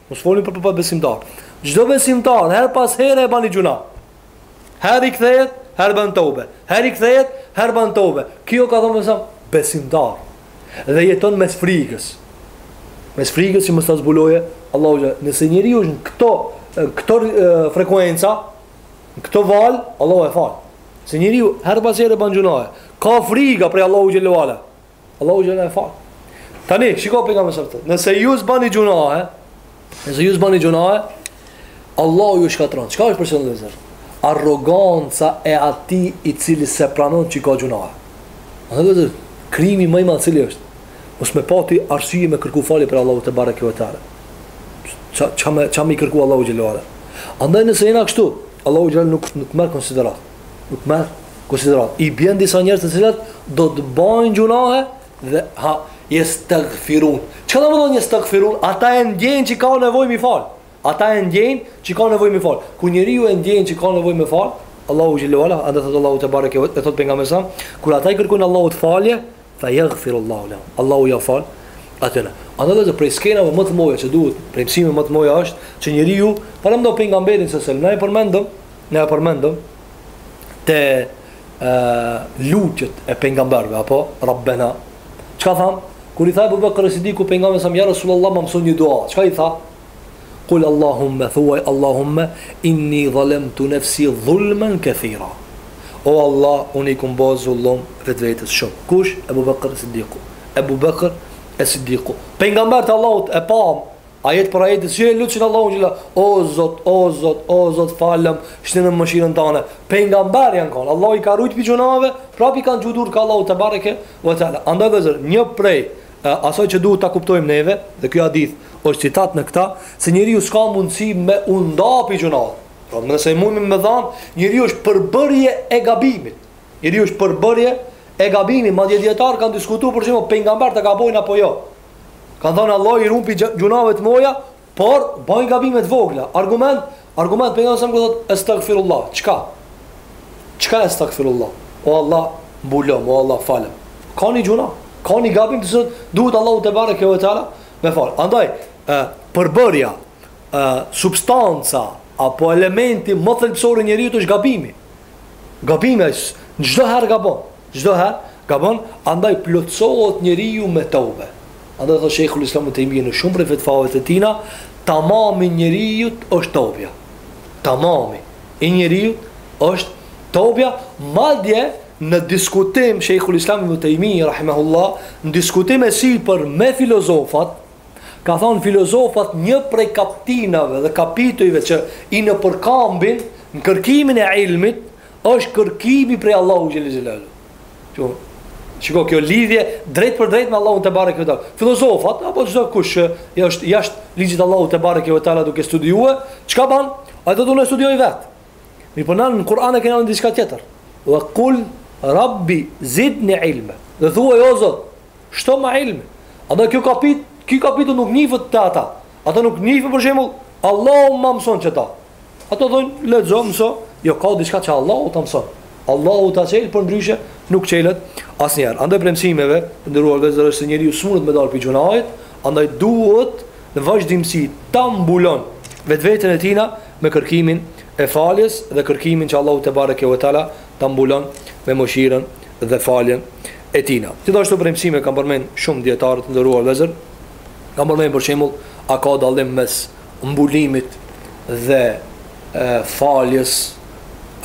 Me folën për për besimtar. Çdo besimtar her pas here e bën një gjuna. Herë i kthehet, herë bën tobe. Herë i kthehet, herë bën tobe. Kjo, ka thënë sa, besimtar. Dhe jeton mes frikës. Mes frikës që mos ta zbulojë Allahu xha. Nëse njeriu është në këto këto frekuenca, në këto val, Allahu e fal. Se njeriu her pas here bën gjuna. Ka frikë prej Allahu xhelalu ala. Allahu xhela e fal. Tani shiko pejgamberi sa thotë, nëse ju s'bani gjunahe, nëse ju s'bani gjunahe, Allahu ju shkatron. Çka është poenta, vëllezër? Arroganca e ati i cili se pranon që ka gjunahe. A e dini, vëllezër, krimi më i madh cili është? Mos me pati arsye me kërku falje prej Allahut tebareke ve teala. Ça ça me ça me kërku Allahu xhela. Andaj nëse jena kështu, Allahu xhela nuk nuk merr konsideratë. Nuk merr konsiderat. I bjen disa njerëz të cilët do të bëjnë gjunahe dhe fe jestagfirun. Çka dmth jestagfirun? Ata e ndjenë që ka nevoj mi falë. Ata e ndjenë që ka nevoj mi falë. Kur njeriu e ndjenë që ka nevoj mi falë, Allahu xhele ve ala, andaj thotë Allahu tebareke, thotë pejgamberi sa, kur ata i kërkojnë Allahut falje, Fe jagfirullahu lehum. Allahu ja fal atyre. Andaj vëllezër prej skenave më të mëdha që duhet, prej mësimeve më të mëdha është që njeriu paramendo pejgamberin sallallahu alajhi wasallam, ne e përmendëm, ne e përmendëm te lutjet e pejgamberëve apo Rabbena. Çka thamë? Kur i tha Abu Bakr Sidiku pejgamberit sa ja Rasulullah më mëso një dua. Çka i tha? Kul Allahumme, thuaj Allahumme, inni zalemtu nefsi dhulmen kethira. O Allah, unë i kom bo zullum vetvetes shumë. Kush? Ebu Bekr e Siddiku. Ebu Bekr e Siddiku. Pengamber të Allahut e pamë, ajet për ajetit, si e lutësin Allahun xhela, o Zot, o Zot, o Zot, falëm, shtinëm në mëshirën tane. Pengamber janë konë, Allah i ka rujtë prej gjunave, prap i kanë zgjuar ka Allahut tebareke ve teala. Andaj vëllezër, një prej, e asoj që duhet ta kuptojmë neve, dhe ky hadith është citat në këtë, se njeriu s'ka mundësi me u nda pi gjunave. Pra, nëse i mundemi me than, njeriu është përbërje e gabimit. Njeriu është përbërje e gabimit, madje dietar kanë diskutuar për shembull pejgambertë a gabojnë apo jo. Kanë thënë Allah i run pi gjunave të mdhaja, Por ban gabime të vogla. Argument, argument pejgamberi salem thotë estagfirullah, çka? Çka estagfirullah? O Allah, mbulom, o Allah, falëm. Ka një gjuna, ka një gabim që sot, duhet Allahu tebareke ve teala me fal. Andaj, ë përbërja, ë substanca apo elementi më thelbësor i njeriu është gabimi. Gabimi është çdo herë gabon, çdo herë gabon, andaj plotësohet njeriu me tobe. Andaj thotë Shejhul Islam Ibn Taymija në shumë prej fetvave të tina, tamami i njeriut është tobja. Tamami i njeriut është tobja, madje në diskutim Shejhul Islam Ibn Taymija rahimahullah, në diskutim e sipër me filozofat, ka thanë filozofat një prej kaptinave dhe kapitujve që i nëpërkambin në kërkimin e ilmit është kërkimi prej Allahut xhele xhelaluhu. Kjo Shiko kjo lidhje drejtpërdrejt me Allahun tebareke ve teala. Filozofat apo çdokush që ja është jashtë ligjit të Allahut tebareke ve teala duke studiuar, çka bën? Ai thotë unë studioj vet. Mirëpo në Kur'an e ke një diçka tjetër. Wa qul rabbi zidni ilma. Dhe thuaj o Zot, shto më ilm. Ato kjo kapit, ky kapitull nuk nifet te ata. Ata nuk e nifin për shembull Allahu më mëson qeta. Ato thonë, lexo, mëso, jo ka diçka që Allahu ta mëson. Allahu ta çel, por ndryshe nuk çelet asnjëherë. Andaj prej temave, nderuar vllezër është se njeriu smundet me dalë prej gjunahit, andaj duhet në vazhdimësi ta mbulon vetveten e tina me kërkimin e faljes dhe kërkimin që Allahu tebareke ve teala ta mbulon me mëshirën dhe faljen e tina. Gjithashtu prej temave kanë përmend shumë dijetarë të nderuar vëllezër. Kanë përmend për shembull a ka dallim mes mbulimit dhe faljes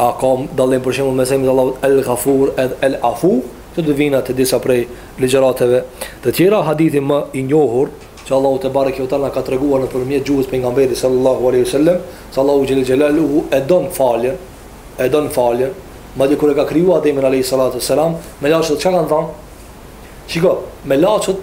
a ka dallim për shembull mes emrave t'Allahut El Ghafur edhe El Afu, të dy vijnë te disa prej ligjëratave të tjera, hadithi më i njohur që Allahu tebareke ve teala na ka treguar nëpërmjet gjuhës pejgamberit sallallahu alaihi wasallam, se Allahu xhele xhelaluhu e don faljen, e don faljen, madje kur e ka krijuar Ademin alaihi salatu wasalam, melaqet çka kanë thënë? Shiko, melaqet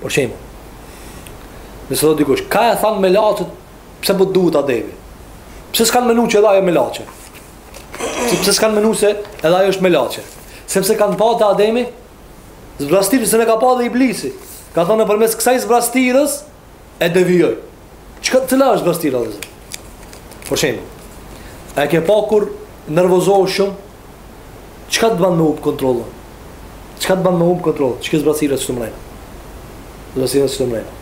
Për shembull, nëse do dikush, kur e thanë melaqet, pse po duhet Ademi? Pse s'kan menu që edhe ai o melaqe? Pse s'kan menu se edhe ai është melaqe? Sepse kanë pa te Ademi zbrastirë siç e ka pa dhe iblisi. Ka thanë nëpërmes kësaj zbrastire, e devijoj. Çka, cila është zbrastira, vllezër? Për shembull, e ke pa kur nervozohesh shumë, Çka të ban me humb kontrollin? Çka të ban me humb kontrollin? Çka, zbrastira që o mrena? Zbrastira që o mrena.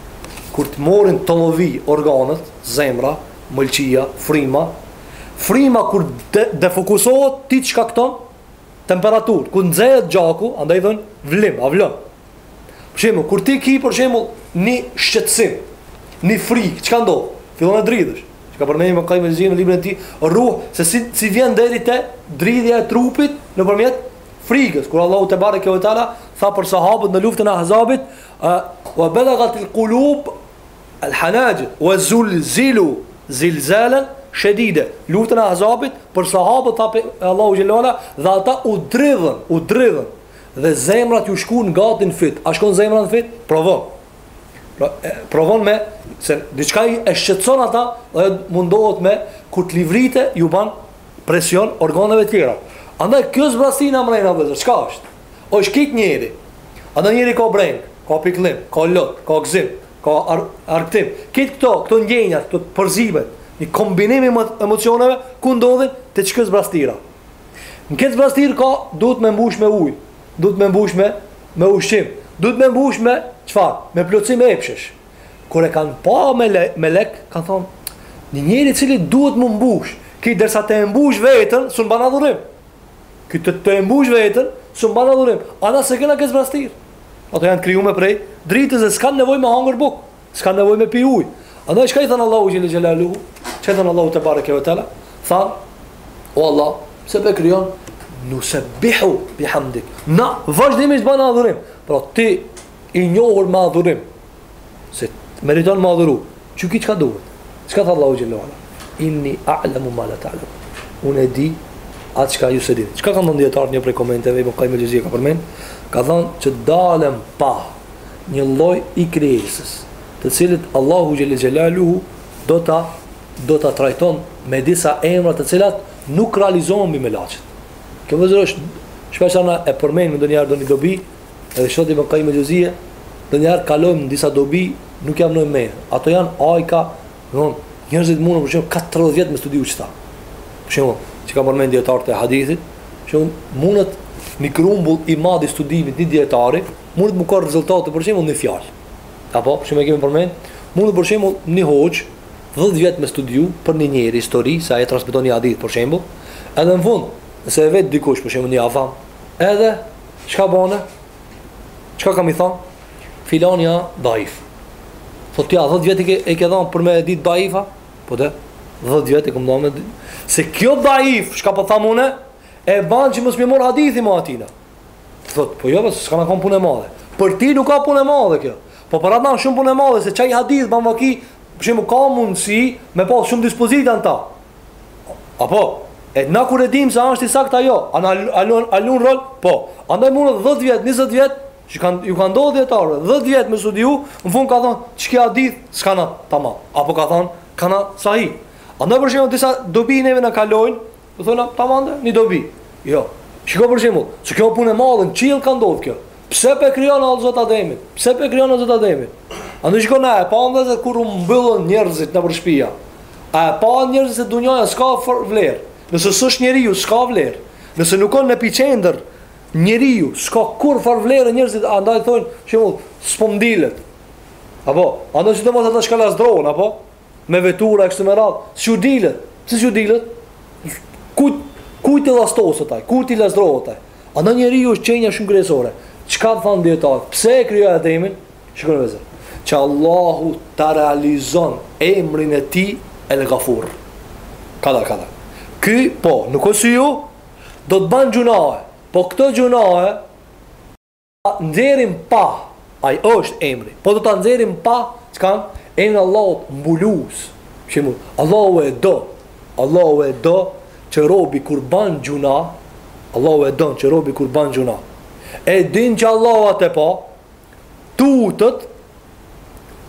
Kur të morin tollovi organet, zemra, mëlçia, fryma, fryma kur de, defokusohet ti shkakton temperaturë, kur nxehet gjaku, andaj thon vlim, a vlon. Për shembull, kur ti ki për shembull një shqetësim, një frikë, çka ndodh? Fillon të dridhësh. Çka përmend Ibn Kajimi në librin e tij, Ruh se si si vjen deri te dridhja e trupit nëpërmjet frikës. Kur Allahu tebareke ve teala tha për sahabët në luftën e Ahzabit, "Wa balaghat al-qulub al-hanaj wa zulzilu zilzalan shadida." Luftën e Ahzabit për sahabët tha Allahu xhelala dhe ata u dridhën, u dridhën. dhe zemrat ju shkuan gati në fyt. A shkon zemra në fyt? Provo. Pra, provon me se diçka i e shqetëson ata dhe mundohet me kur të livritë ju ban presion organeve të tjera. Andaj kjo zbrazti mrena vëzë. Çka është? Osht ky njeri. Andaj njeri ka breng, ka pikllim, ka lot, ka gzim, ka ar argëtim. Krejt këto, këto ndjenja, këto përzimet, një kombinim i emocioneve ku ndodhin te qikjo zbrazëtira. Në këtë zbrazëtirë ka, duhet me mbush me ujë, duhet me mbush me, me ushqim, duhet me mbush me çfarë, me plotësim epshesh. Kur e kanë pa mele, melekët, kanë thanë, një njeri i cili duhet m'u mbush, ky derisa ta mbush veten, s'mun ban adhurim. Ky ta, ta mbush veten, s'mun ban adhurim. A na s'e kena këtë zbrazëtirë. Ato janë krijuar prej dritës dhe s'kanë nevojë me hangër bukë. S'kanë nevojë me pi ujë. Andaj çka i thanë Allahut xhel xhelalu? Çka i thanë Allahut tebareke ve teala? Thanë O Allah, pse pe krijon? Nusabbihu bihamdik. Na vazhdimisht bëjmë adhurim. Pra ti i njohur me adhurim. Se meriton me adhuru. Qiky çka duhet? Çka tha Allahu xhel xhelalu? Inni a'lamu ma la ta'lam. Unë e di atë çka ju s'e dini. Çka kanë thënë dijetarët një prej komenteve, Ibn Qayyim el-Jawziyye ka përmend, ka thënë që dal në pah një lloj i krijesës, të cilët Allahu xhelle xhelaluhu do ta do ta trajton me disa emra të cilat nuk realizohen mbi melaqet. Kjo vëzhgë është shpesh ana e përmendë ndonjëherë ndonjë dobi, edhe thotë Ibn Kajim Xhevzije, ndonjëherë kalojmë në disa dobi, nuk jam në më. Ato janë ajka, domthon njerëzit mundën për shemb 40 vjet me studiu qita. Për shemb, çka përmend dijetarët e hadithit, që mundet një grumbull i madh i studimit një dijetari, Mund të me kanë rezultati për shembull një fjalë. Apo, shumë e kemi përmend, mund të për shembull një hoxhë 10 vjet me studiu për një njeri histori, sa e transmeton një hadith për shembull, edhe në fund, nëse e vet dikush për shembull një avam, edhe çka bane? Çka ka me i thanë? Filani â daif. Po ti a 10 vjet i ke e ke dhënë për me ditë daif â? Po thotë 10 vjet e kam dhënë se kjo daif, çka po thamë unë, e bën që mos m'u marr hadithi ma i atina. Thot, po jo vëlla, s'kanka konë punë e madhe. Për ti nuk ka punë e madhe kjo. Po për atë na shumë punë e madhe, se qaj hadith ban vaki, për shembull ka mundësi me pas shumë dispozita në ta. Apo, e na kur e dim se ashtë i sakt ajo, a na lun, a lun rol, po. Andaj mune 10 vjetë, 20 vjetë, që kan, ju ka ndodhë dijetarëve, 10 vjetë me studiu, në fund ka thonë, që ki hadith, s'kanka tamam. Apo ka thonë, kanka sahih. Andaj për shembull disa dobi neve na kalojnë, Do thonë tamam dhe një dobi. Jo. Shiko për shembull, se kjo punë e madhe, që ka ndodhur kjo. Pse pe krijon Allahu, Zoti Ademin? Pse pe krijon Zoti Ademin? A nuk shikon na e pa ndonjë kur u mbyllën njerëzit nëpër shtëpia? A e panë njerëzit se dunjaja s'ka vlerë? Nëse s'është njeriu, s'ka vlerë. Nëse nuk o në epicentër njeriu, s'ka kurrfar vlerë njerëzit, andaj thonë, shembull, s'po m'dilet. Apo, andaj sidomos ata çka lazdrohen, apo? me vetura kështu me radhë, s'ju dilet, pse s'ju dilet? Kujt kujt t'i llastoset ai? Kujt t'i lazdrohet ai? Andaj njeriu është qenia shumë kryesore. Çka thonë dijetarët? Pse e krijoi Ademin? Shikoni vllezër. Që Allahu ta realizon emrin e tij El Ghafur. Kadal kadal. Ky po, nuk është si ju, do të ban gjunahe. Po këto gjunahe nxjerrin n'pah ai është emri po do ta nxjerrin n'pah çka emrin e Allahut mbulues shembull Allahu e do Allahu e do që robi kur ban gjunah Allahu e don që robi kur ban gjunah e din që Allahu atë po tutet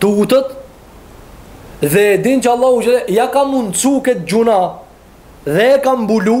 tutet dhe e din që Allahu ja ka mundësu këtë gjunah dhe e ka mbulu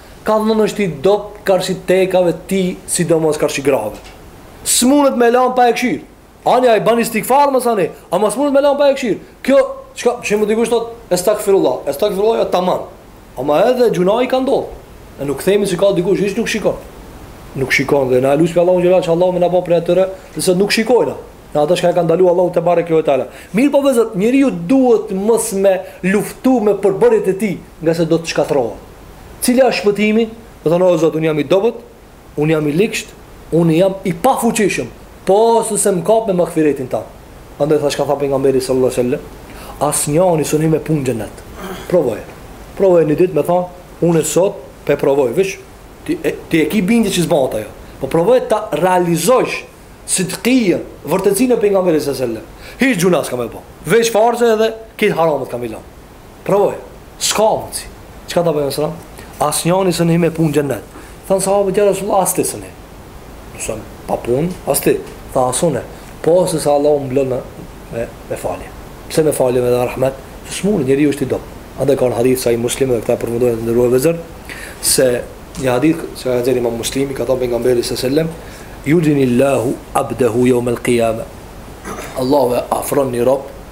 Ka më është i dobt karshi tekave t'tij sidomos karshi grave. S'munet me lanë pa e kqyrë. Ani ai ban istigfar masanej, ama s'munet me lanë pa e kqyrë. Kjo, çka, që më dikush thot, estagfirullah, estagfirullah, jo taman. Ama edhe gjunahi ka ndodhë. Ne nuk themi se ka dikush, hiç nuk shikon. Nuk shikon dhe na lusim Allahun xhele që Allahu me na bo prej atyre, dhe se nuk shikojnë. Në ata çka e ka ndalu Allahu tebareke ve teala. Mirëpo vllezër, njeriu duhet mos me luftu me përbërjen e tij, ngase do të shkatrohet. Cili është shpëtimi? Do thonë, o Zot, unë jam i dobët, unë jam i liksht, unë jam i pafuqishëm, po nëse s'më kap me magfiretin tan. Andaj thash ka than Pejgamberi sallallahu sallam, asnjani s'hin me punë n'xhennet. Provoj. Provoj një ditë me than, unë e sot, pe provoj, veç, ti, e, ti e ki bindje që s'ban ajo. Po provoj ta realizojsh si të kije vërtetësinë e Pejgamberit sallallahu sallam. Hiç gjunah s'kam me bo. Veç farze edhe, krejt haramet kam i lan. Provoj. S'ka mundësi. Çka tha Pejgamberi selem? Asnjani s'mun hi me punë n'Xhennet. Thanë sahabët ja Resulullah as ti s'mun hi. Nëse pa punë, as ti. Tha as une. Pos nëse Allahu më mblon me, me falje. Pse me falje edhe rahmet? Se s'mune, njeri është i dobt. Andaj ka një hadith Sahih Muslimi dhe këta e përmendim të nderumë vllezër, se një hadith, që e ka nxjerrë imam Muslimi, ka thonë Pejgamberi selem, judni Allahu abdehu jeumel kijame. Allahu e afron një rob,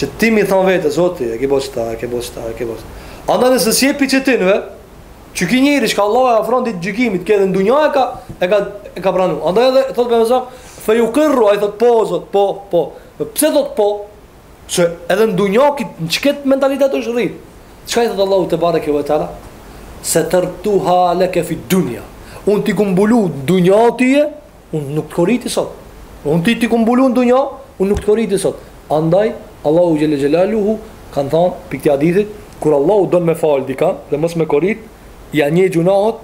Qëti me i thonë vetë Zoti, a e ke bo qëta, e ke bo qëta, e ke bo qëta. Andaj nëse si e pi qëtinve, qëky njeri që Allahu e afron ditën e gjykimit, ke edhe në dunja e ka, e ka, e ka pranu. Andaj edhe, thot Pejgamberi selem, fe jukirru, ai thot po, Zot, po, po. Dhe pse thot po, se edhe në dunja ky, në qëkët mentalitet është rrit. Çka i thot Allahu tebareke ve teala? Setertuha leke fi dunja. Unë t'i kum mbulu n'dunja tye, Unë nuk të koriti sot. Unë t'i, t'i kum mbulu në dunja, unë nuk të koriti sot. Andaj, Allahu Xhel-le Xhelaluhu, kanë thanë, prej këtij hadithit, kur Allahu donë me falë dikan, dhe mos me korit, ja njeh gjunahet,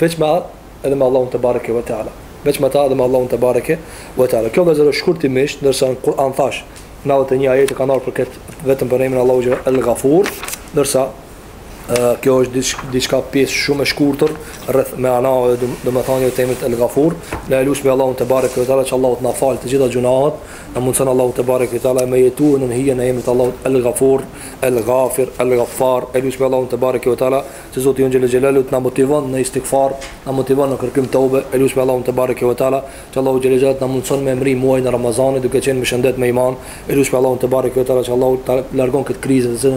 veç me atë, edhe me Allahun tebareke ve teala. Veç me ta edhe me Allahun tebareke ve teala. Kjo vllezër shkurtimisht, ndërsa në Kur'an thash, 91 ajete kanë ardhë për këtë, vetëm për emrin e Allahut El Gafur, ndërsa kjo është diçka pjesë shumë e shkurtër rreth manave dhe domethënies të emrit El Gafur. Ne lutemi Allahun tebareke ve teala që Allahu të na fal të gjitha gjunahet, na mundson Allahu tebareke ve teala me jetu në hijen e emrit të Allahut El Gafur, El Gafir, El Gafar. Ne lutemi Allahun tebareke ve teala që Zoti jonë Xhel-le Xhelaluhu të na motivon në istigfar, na motivon në kërkim teube. Ne lutemi Allahun tebareke ve teala që Allahu Xhel-le Xhelaluhu na mundson me e mrri muajin e Ramazanit duke qenë me shëndet me iman. Ne lutemi Allahun tebareke ve teala që Allahu ta largon këtë krizë të